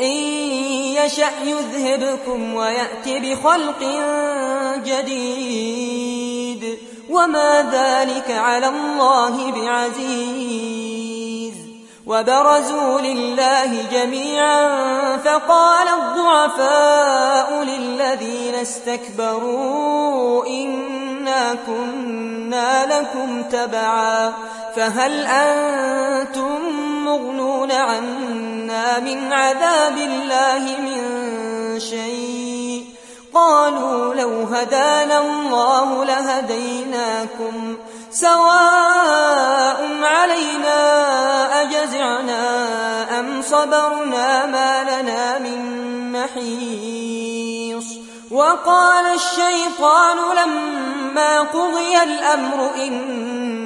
إن يشأ يذهبكم ويأت بخلق جديد. وما ذلك على الله بعزيز. وبرزوا لله جميعا فقال الضعفاء للذين استكبروا إنا كنا لكم تبعا. فهل أنتم مغنون عنا من عذاب الله من شيء. قالوا لو هدانا الله لهديناكم سواء علينا أجزعنا أم صبرنا ما لنا من محيص. وقال الشيطان لما قضي الأمر إن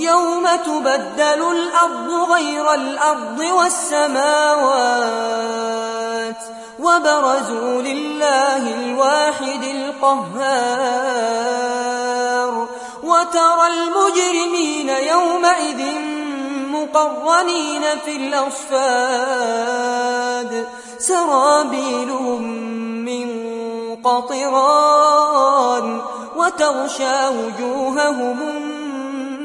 يوم تبدل الأرض غير الأرض والسماوات وبرزوا لله الواحد القهار وترى المجرمين يومئذ مقرنين في الأصفاد سرابيلهم من قطران وتغشى وجوههم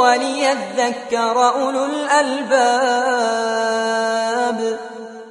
وليذكر أولو الألباب.